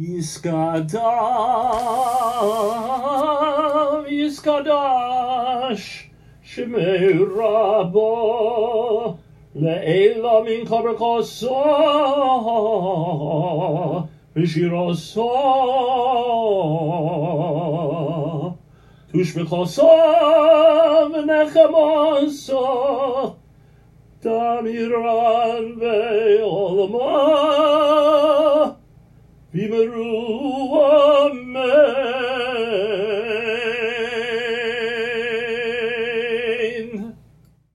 Yiskadav, Yiskadash, Shemei Rabo, Le'ela min kabrakoso, Vishiroso, Tushbechoso, V'nechamoso, Tamiran ve'olama, Vimeru